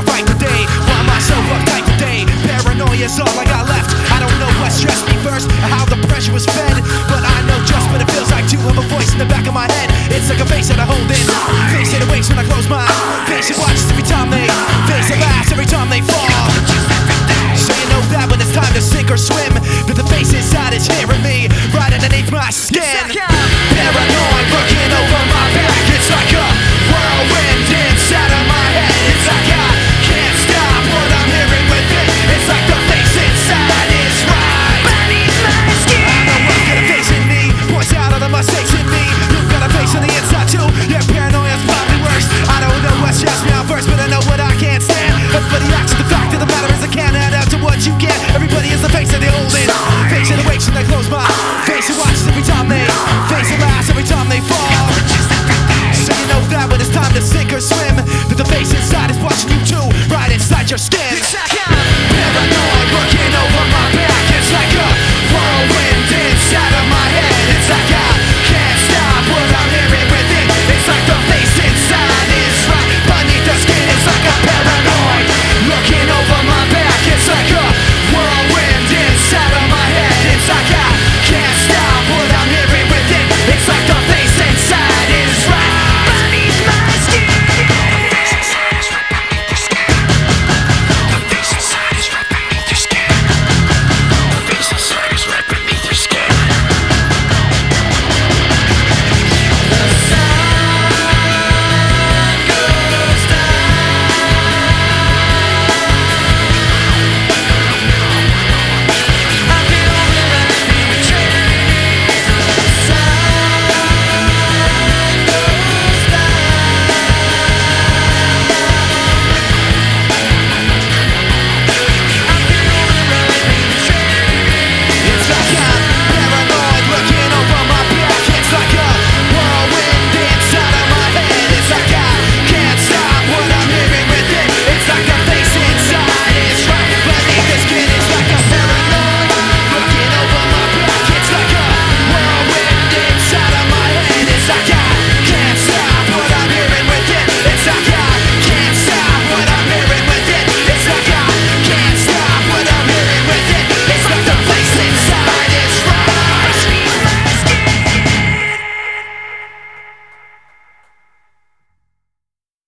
I write today. Why am I so uptight today? Paranoia's all I got left. I don't know what stressed me first or how the pressure was fed. But I know just what it feels like to have a voice in the back of my head. It's like a face that I hold in. Face that awakes when I close my eyes. Face that watches every time they. Face it, laughs every time they fall. So you know that when it's time to sink or swim, that the face inside is hearing me right underneath my skin. Paranoid working over me.